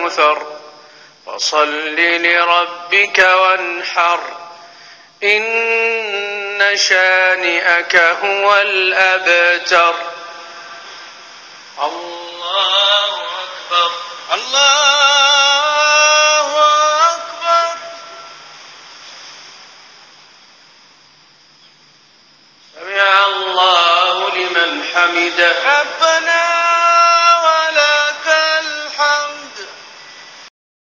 الكوثر فصل لربك وانحر. إن شانئك هو الأبتر. الله أكبر. الله أكبر. سمع الله لمن حمده.